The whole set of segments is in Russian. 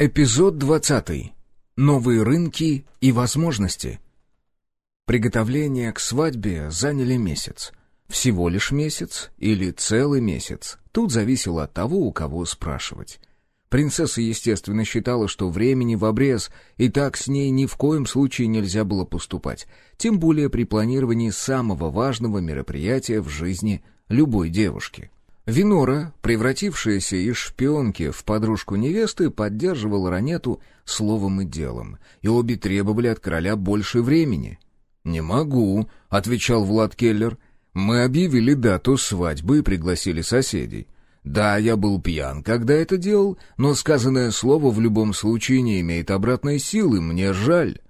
Эпизод 20. Новые рынки и возможности. Приготовления к свадьбе заняли месяц. Всего лишь месяц или целый месяц. Тут зависело от того, у кого спрашивать. Принцесса, естественно, считала, что времени в обрез, и так с ней ни в коем случае нельзя было поступать, тем более при планировании самого важного мероприятия в жизни любой девушки. Винора, превратившаяся из шпионки в подружку невесты, поддерживала Ранету словом и делом, и обе требовали от короля больше времени. «Не могу», — отвечал Влад Келлер. «Мы объявили дату свадьбы и пригласили соседей. Да, я был пьян, когда это делал, но сказанное слово в любом случае не имеет обратной силы, мне жаль».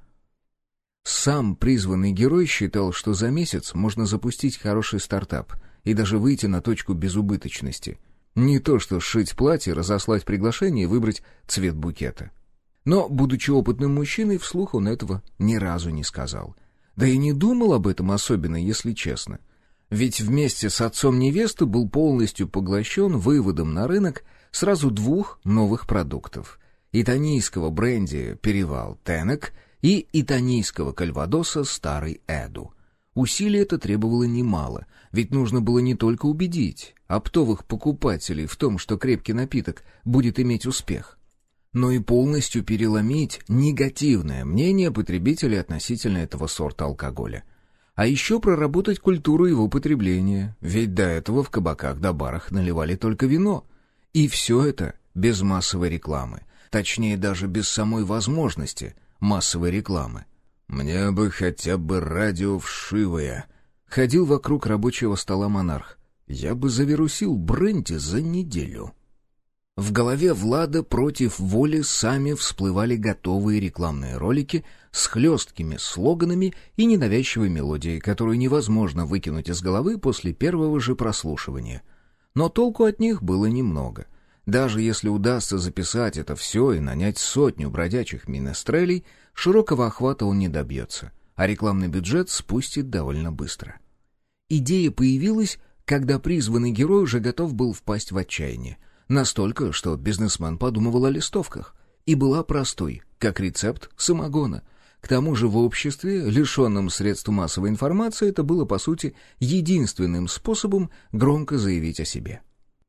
Сам призванный герой считал, что за месяц можно запустить хороший стартап — и даже выйти на точку безубыточности. Не то что сшить платье, разослать приглашение и выбрать цвет букета. Но, будучи опытным мужчиной, вслух он этого ни разу не сказал. Да и не думал об этом особенно, если честно. Ведь вместе с отцом невесты был полностью поглощен выводом на рынок сразу двух новых продуктов. Итанийского бренди «Перевал Тенек» и итанийского кальвадоса «Старый Эду». Усилий это требовало немало, ведь нужно было не только убедить оптовых покупателей в том, что крепкий напиток будет иметь успех, но и полностью переломить негативное мнение потребителей относительно этого сорта алкоголя. А еще проработать культуру его потребления, ведь до этого в кабаках да барах наливали только вино. И все это без массовой рекламы, точнее даже без самой возможности массовой рекламы. «Мне бы хотя бы радио вшивое», — ходил вокруг рабочего стола монарх. «Я бы завирусил бренди за неделю». В голове Влада против воли сами всплывали готовые рекламные ролики с хлесткими слоганами и ненавязчивой мелодией, которую невозможно выкинуть из головы после первого же прослушивания. Но толку от них было немного. Даже если удастся записать это все и нанять сотню бродячих минестрелей, широкого охвата он не добьется, а рекламный бюджет спустит довольно быстро. Идея появилась, когда призванный герой уже готов был впасть в отчаяние. Настолько, что бизнесмен подумывал о листовках. И была простой, как рецепт самогона. К тому же в обществе, лишенном средств массовой информации, это было, по сути, единственным способом громко заявить о себе.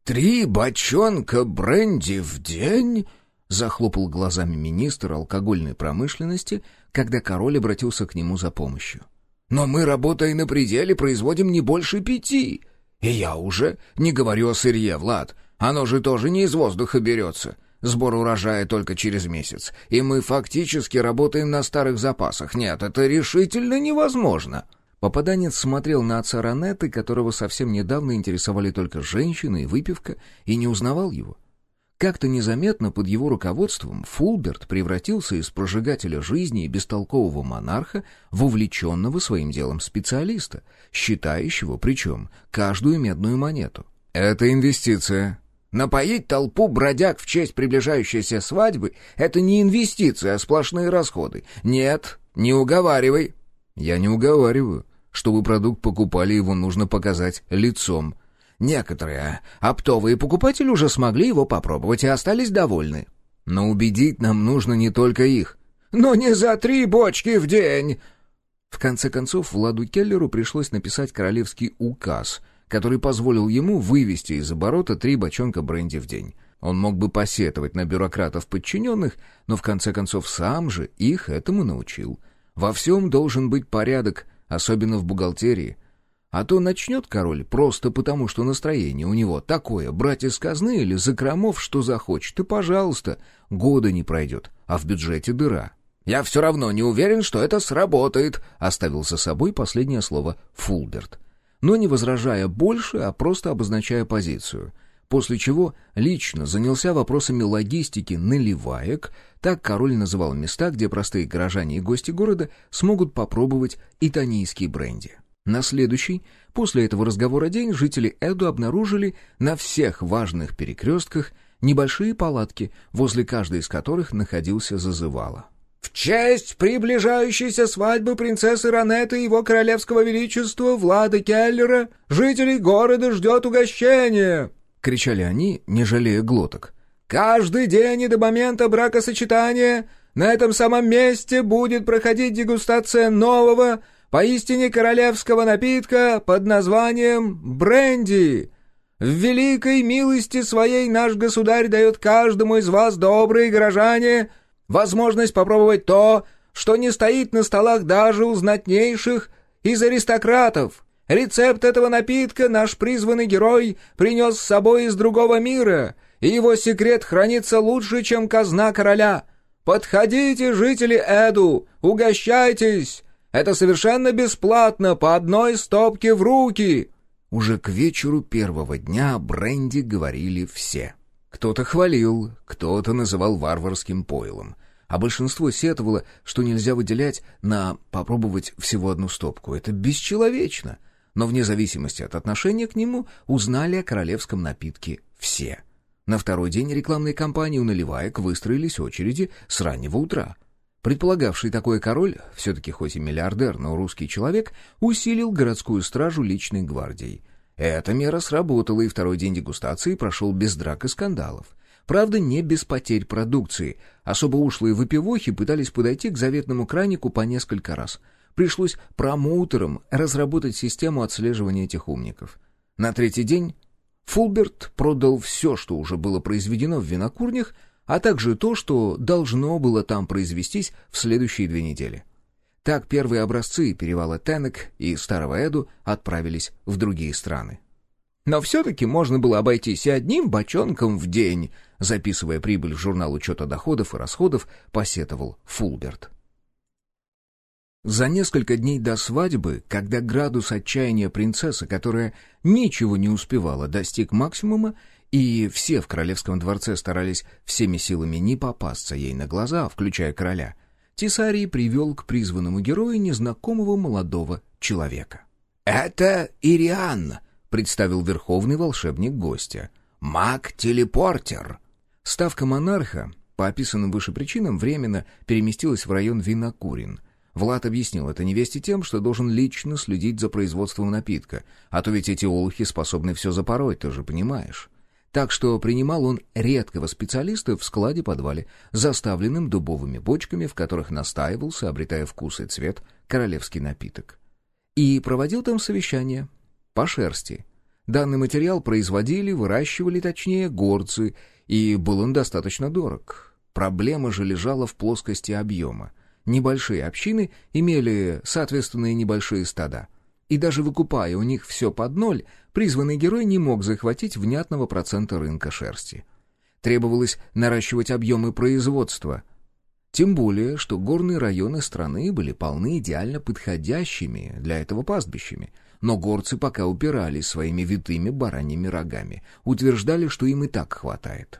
«Три бочонка бренди в день?» — захлопал глазами министр алкогольной промышленности, когда король обратился к нему за помощью. «Но мы, работая на пределе, производим не больше пяти. И я уже не говорю о сырье, Влад. Оно же тоже не из воздуха берется. Сбор урожая только через месяц. И мы фактически работаем на старых запасах. Нет, это решительно невозможно». Попаданец смотрел на отца Ранеты, которого совсем недавно интересовали только женщины и выпивка, и не узнавал его. Как-то незаметно под его руководством Фулберт превратился из прожигателя жизни и бестолкового монарха в увлеченного своим делом специалиста, считающего, причем, каждую медную монету. «Это инвестиция», Напоить толпу бродяг в честь приближающейся свадьбы — это не инвестиция, а сплошные расходы. Нет, не уговаривай. Я не уговариваю. Чтобы продукт покупали, его нужно показать лицом. Некоторые оптовые покупатели уже смогли его попробовать и остались довольны. Но убедить нам нужно не только их. «Но не за три бочки в день!» В конце концов, Владу Келлеру пришлось написать королевский указ, который позволил ему вывести из оборота три бочонка бренди в день. Он мог бы посетовать на бюрократов подчиненных, но в конце концов сам же их этому научил. Во всем должен быть порядок, особенно в бухгалтерии. А то начнет король просто потому, что настроение у него такое, брать из казны или закромов, что захочет, и, пожалуйста, года не пройдет, а в бюджете дыра. «Я все равно не уверен, что это сработает», — оставил за собой последнее слово Фулберт. Но не возражая больше, а просто обозначая позицию — после чего лично занялся вопросами логистики наливаек, так король называл места, где простые горожане и гости города смогут попробовать итанийский бренди. На следующий, после этого разговора день, жители Эду обнаружили на всех важных перекрестках небольшие палатки, возле каждой из которых находился зазывало. «В честь приближающейся свадьбы принцессы Ранеты и его королевского величества Влада Келлера жителей города ждет угощение!» Кричали они, не жалея глоток. Каждый день и до момента бракосочетания на этом самом месте будет проходить дегустация нового, поистине королевского напитка под названием бренди. В великой милости своей наш государь дает каждому из вас, добрые горожане, возможность попробовать то, что не стоит на столах даже у знатнейших из аристократов. Рецепт этого напитка наш призванный герой принес с собой из другого мира, и его секрет хранится лучше, чем казна короля. Подходите, жители Эду, угощайтесь! Это совершенно бесплатно, по одной стопке в руки!» Уже к вечеру первого дня бренди говорили все. Кто-то хвалил, кто-то называл варварским пойлом, а большинство сетовало, что нельзя выделять на попробовать всего одну стопку. Это бесчеловечно. Но вне зависимости от отношения к нему узнали о королевском напитке все. На второй день рекламной кампании у наливаек выстроились очереди с раннего утра. Предполагавший такой король, все-таки хоть и миллиардер, но русский человек, усилил городскую стражу личной гвардией. Эта мера сработала, и второй день дегустации прошел без драк и скандалов. Правда, не без потерь продукции. Особо ушлые выпивохи пытались подойти к заветному кранику по несколько раз. Пришлось промоутерам разработать систему отслеживания этих умников. На третий день Фулберт продал все, что уже было произведено в винокурнях, а также то, что должно было там произвестись в следующие две недели. Так первые образцы перевала Тенек и Старого Эду отправились в другие страны. Но все-таки можно было обойтись и одним бочонком в день, записывая прибыль в журнал учета доходов и расходов, посетовал Фулберт. За несколько дней до свадьбы, когда градус отчаяния принцессы, которая ничего не успевала, достиг максимума, и все в королевском дворце старались всеми силами не попасться ей на глаза, включая короля, Тисарий привел к призванному герою незнакомого молодого человека. «Это Ириан», — представил верховный волшебник гостя. «Маг-телепортер». Ставка монарха, по описанным выше причинам, временно переместилась в район Винокурин — Влад объяснил это невесте тем, что должен лично следить за производством напитка, а то ведь эти олухи способны все запороть, ты же понимаешь. Так что принимал он редкого специалиста в складе-подвале, заставленным дубовыми бочками, в которых настаивался, обретая вкус и цвет, королевский напиток. И проводил там совещание по шерсти. Данный материал производили, выращивали, точнее, горцы, и был он достаточно дорог. Проблема же лежала в плоскости объема — Небольшие общины имели, соответственные небольшие стада. И даже выкупая у них все под ноль, призванный герой не мог захватить внятного процента рынка шерсти. Требовалось наращивать объемы производства. Тем более, что горные районы страны были полны идеально подходящими для этого пастбищами. Но горцы пока упирались своими витыми бараньими рогами, утверждали, что им и так хватает.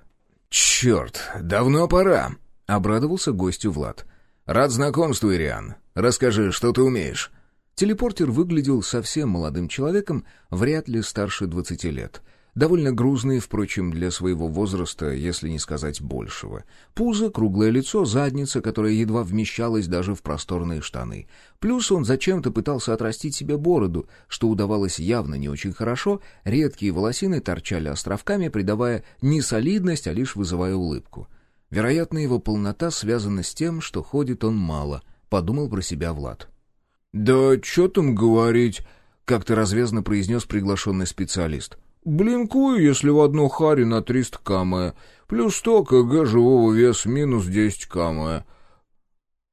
«Черт, давно пора!» — обрадовался гостю Влад — «Рад знакомству, Ириан. Расскажи, что ты умеешь?» Телепортер выглядел совсем молодым человеком, вряд ли старше двадцати лет. Довольно грузный, впрочем, для своего возраста, если не сказать большего. Пузо, круглое лицо, задница, которая едва вмещалась даже в просторные штаны. Плюс он зачем-то пытался отрастить себе бороду, что удавалось явно не очень хорошо, редкие волосины торчали островками, придавая не солидность, а лишь вызывая улыбку. Вероятно, его полнота связана с тем, что ходит он мало, подумал про себя Влад. «Да что там говорить?» — как-то развязно произнес приглашенный специалист. «Блинкую, если в одну хари на 300 км, плюс 100 кг живого веса минус 10 км.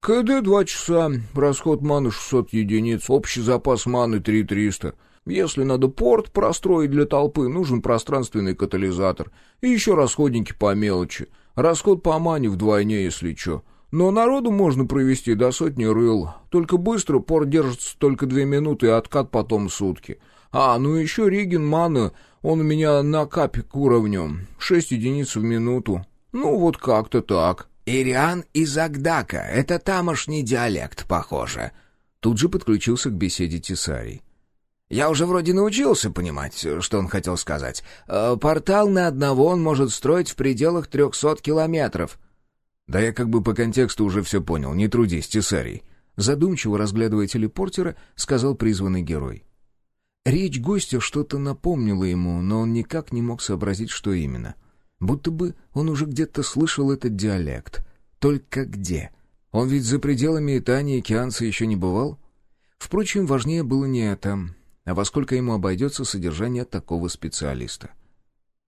КД 2 часа, расход маны 600 единиц, общий запас маны 3300. Если надо порт простроить для толпы, нужен пространственный катализатор и еще расходники по мелочи. Расход по мане вдвойне, если что. Но народу можно провести до сотни рыл. Только быстро порт держится только две минуты, и откат потом сутки. А, ну еще Риген мана, он у меня на капик уровнем. Шесть единиц в минуту. Ну, вот как-то так. «Ириан из Агдака. Это тамошний диалект, похоже». Тут же подключился к беседе Тесарий. Я уже вроде научился понимать, что он хотел сказать. Э, портал на одного он может строить в пределах трехсот километров. Да я как бы по контексту уже все понял, не трудись, Тесарий. Задумчиво разглядывая телепортера, сказал призванный герой. Речь гостя что-то напомнила ему, но он никак не мог сообразить, что именно. Будто бы он уже где-то слышал этот диалект. Только где? Он ведь за пределами Итании и Кианца еще не бывал? Впрочем, важнее было не это, а во сколько ему обойдется содержание такого специалиста.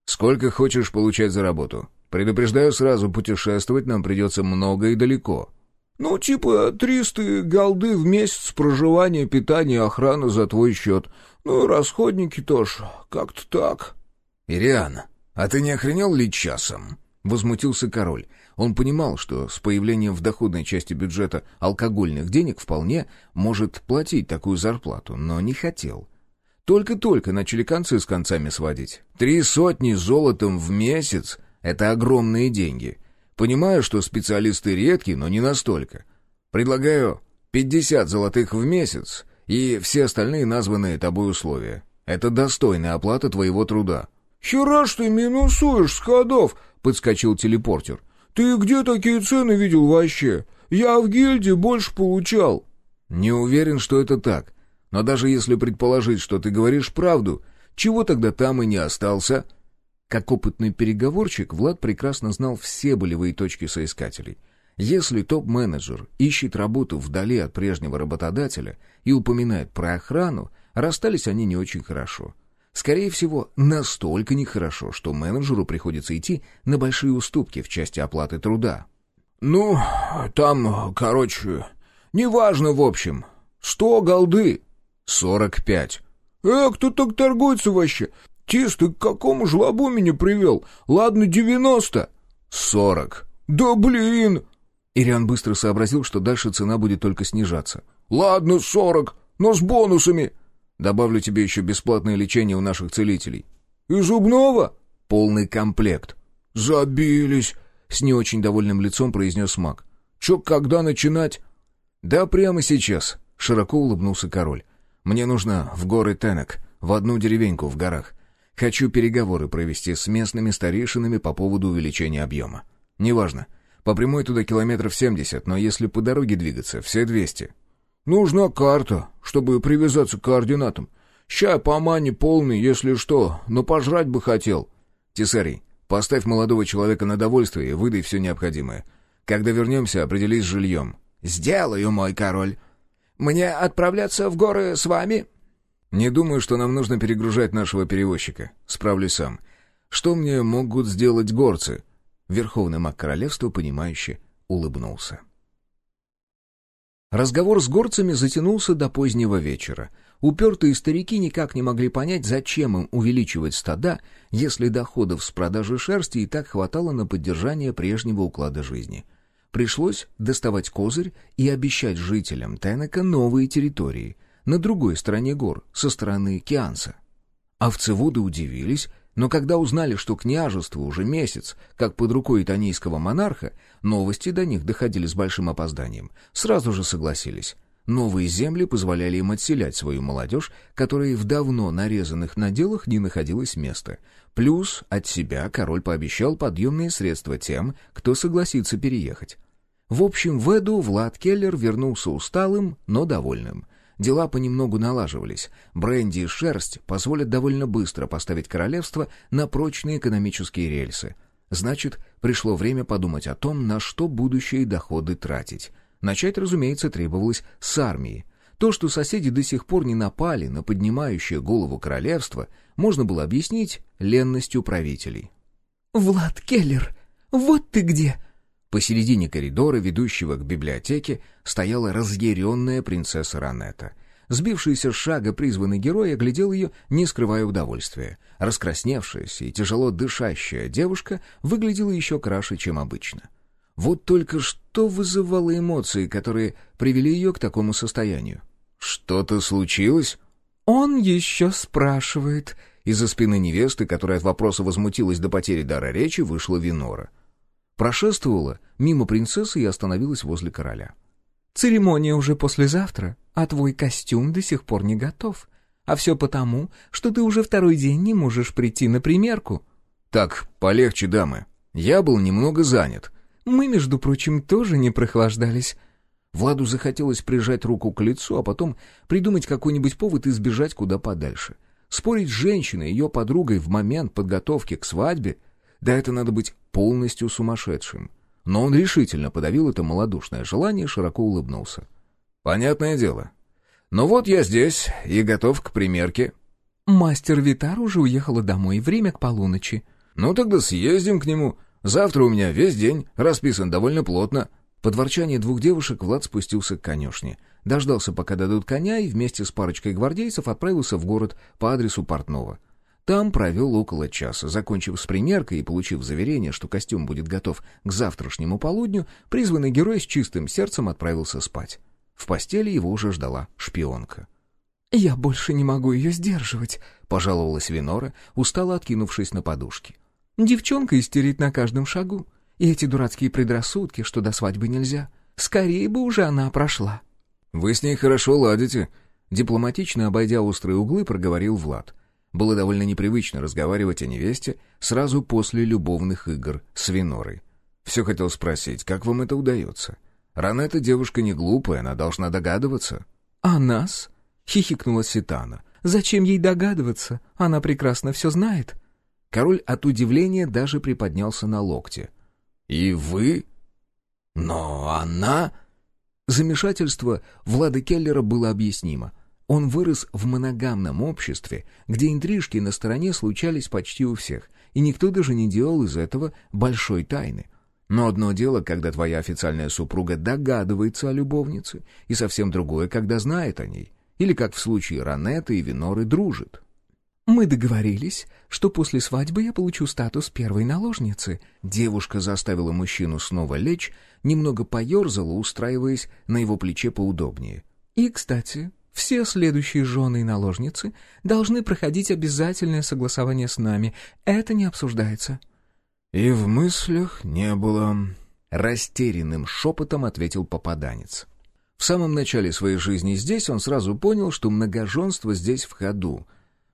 «Сколько хочешь получать за работу? Предупреждаю сразу, путешествовать нам придется много и далеко». «Ну, типа триста голды в месяц проживания, питания, охрана за твой счет. Ну расходники тоже, как-то так». «Ириана, а ты не охренел ли часом?» — возмутился король. Он понимал, что с появлением в доходной части бюджета алкогольных денег вполне может платить такую зарплату, но не хотел. Только-только начали концы с концами сводить. Три сотни золотом в месяц — это огромные деньги. Понимаю, что специалисты редкие, но не настолько. Предлагаю 50 золотых в месяц и все остальные названные тобой условия. Это достойная оплата твоего труда». «Хера ж ты минусуешь с ходов!» — подскочил телепортер. «Ты где такие цены видел вообще? Я в гильдии больше получал». «Не уверен, что это так. Но даже если предположить, что ты говоришь правду, чего тогда там и не остался?» Как опытный переговорщик, Влад прекрасно знал все болевые точки соискателей. Если топ-менеджер ищет работу вдали от прежнего работодателя и упоминает про охрану, расстались они не очень хорошо. Скорее всего, настолько нехорошо, что менеджеру приходится идти на большие уступки в части оплаты труда. «Ну, там, короче, неважно в общем. Сто голды». «Сорок пять». «Э, кто так торгуется вообще? «Тис, ты к какому жлобу меня привел? Ладно, девяносто». «Сорок». «Да блин!» Ириан быстро сообразил, что дальше цена будет только снижаться. «Ладно, сорок, но с бонусами». «Добавлю тебе еще бесплатное лечение у наших целителей». «И зубного?» «Полный комплект». «Забились», — с не очень довольным лицом произнес маг. «Че, когда начинать?» «Да прямо сейчас», — широко улыбнулся король. «Мне нужно в горы Тенек, в одну деревеньку в горах. Хочу переговоры провести с местными старейшинами по поводу увеличения объема. Неважно. По прямой туда километров семьдесят, но если по дороге двигаться, все двести. Нужна карта, чтобы привязаться к координатам. Ща по мане полный, если что, но пожрать бы хотел. Тесарий, поставь молодого человека на довольствие и выдай все необходимое. Когда вернемся, определись с жильем. «Сделаю, мой король. Мне отправляться в горы с вами?» «Не думаю, что нам нужно перегружать нашего перевозчика. Справлюсь сам. Что мне могут сделать горцы?» Верховный маг королевства, понимающе улыбнулся. Разговор с горцами затянулся до позднего вечера. Упертые старики никак не могли понять, зачем им увеличивать стада, если доходов с продажи шерсти и так хватало на поддержание прежнего уклада жизни. Пришлось доставать козырь и обещать жителям Тенека новые территории, на другой стороне гор, со стороны Кианса. Овцеводы удивились, но когда узнали, что княжество уже месяц, как под рукой итанийского монарха, новости до них доходили с большим опозданием, сразу же согласились. Новые земли позволяли им отселять свою молодежь, которой в давно нарезанных наделах не находилось места. Плюс от себя король пообещал подъемные средства тем, кто согласится переехать. В общем, в Эду Влад Келлер вернулся усталым, но довольным. Дела понемногу налаживались. Бренди и шерсть позволят довольно быстро поставить королевство на прочные экономические рельсы. Значит, пришло время подумать о том, на что будущие доходы тратить. Начать, разумеется, требовалось с армии. То, что соседи до сих пор не напали на поднимающее голову королевство, можно было объяснить ленностью правителей. «Влад Келлер, вот ты где!» Посередине коридора, ведущего к библиотеке, стояла разъяренная принцесса Ранетта. Сбившийся с шага призванный герой оглядел ее, не скрывая удовольствия. Раскрасневшаяся и тяжело дышащая девушка выглядела еще краше, чем обычно. Вот только что вызывало эмоции, которые привели ее к такому состоянию? «Что-то случилось?» «Он еще спрашивает». Из-за спины невесты, которая от вопроса возмутилась до потери дара речи, вышла Винора. Прошествовала мимо принцессы и остановилась возле короля. «Церемония уже послезавтра, а твой костюм до сих пор не готов. А все потому, что ты уже второй день не можешь прийти на примерку». «Так, полегче, дамы. Я был немного занят». «Мы, между прочим, тоже не прохлаждались». Владу захотелось прижать руку к лицу, а потом придумать какой-нибудь повод и сбежать куда подальше. Спорить с женщиной, ее подругой в момент подготовки к свадьбе Да это надо быть полностью сумасшедшим. Но он решительно подавил это малодушное желание и широко улыбнулся. «Понятное дело. Но вот я здесь и готов к примерке». «Мастер Витар уже уехала домой, время к полуночи». «Ну тогда съездим к нему. Завтра у меня весь день расписан довольно плотно». Под ворчание двух девушек Влад спустился к конюшне. Дождался, пока дадут коня, и вместе с парочкой гвардейцев отправился в город по адресу Портнова. Там провел около часа. Закончив с примеркой и получив заверение, что костюм будет готов к завтрашнему полудню, призванный герой с чистым сердцем отправился спать. В постели его уже ждала шпионка. «Я больше не могу ее сдерживать», — пожаловалась Винора, устало откинувшись на подушки. «Девчонка истерит на каждом шагу. И эти дурацкие предрассудки, что до свадьбы нельзя. Скорее бы уже она прошла». «Вы с ней хорошо ладите», — дипломатично обойдя острые углы, проговорил Влад. Было довольно непривычно разговаривать о невесте сразу после любовных игр с Винорой. Все хотел спросить, как вам это удается? Ранета девушка не глупая, она должна догадываться. «А нас?» — хихикнула Ситана. «Зачем ей догадываться? Она прекрасно все знает». Король от удивления даже приподнялся на локте. «И вы?» «Но она...» Замешательство Влада Келлера было объяснимо. Он вырос в моногамном обществе, где интрижки на стороне случались почти у всех, и никто даже не делал из этого большой тайны. Но одно дело, когда твоя официальная супруга догадывается о любовнице, и совсем другое, когда знает о ней. Или, как в случае Ранетты и Виноры, дружит. «Мы договорились, что после свадьбы я получу статус первой наложницы». Девушка заставила мужчину снова лечь, немного поерзала, устраиваясь на его плече поудобнее. «И, кстати, все следующие жены и наложницы должны проходить обязательное согласование с нами. Это не обсуждается». «И в мыслях не было...» — растерянным шепотом ответил попаданец. В самом начале своей жизни здесь он сразу понял, что многоженство здесь в ходу,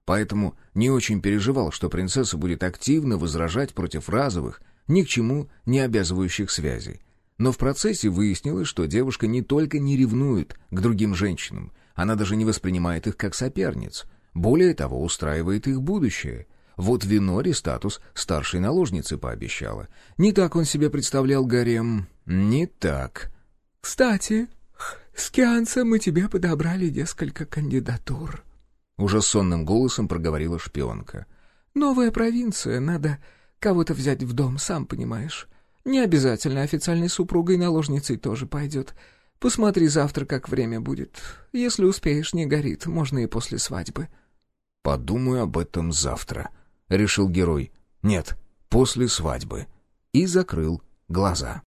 поэтому не очень переживал, что принцесса будет активно возражать против разовых, ни к чему не обязывающих связей. Но в процессе выяснилось, что девушка не только не ревнует к другим женщинам, она даже не воспринимает их как соперниц. Более того, устраивает их будущее. Вот Винори статус старшей наложницы пообещала. Не так он себе представлял гарем. Не так. «Кстати, с Кианцем мы тебе подобрали несколько кандидатур», уже сонным голосом проговорила шпионка. «Новая провинция, надо кого-то взять в дом, сам понимаешь. Не обязательно официальной супругой и наложницей тоже пойдет. Посмотри завтра, как время будет. Если успеешь, не горит, можно и после свадьбы». «Подумаю об этом завтра», — решил герой. «Нет, после свадьбы». И закрыл глаза.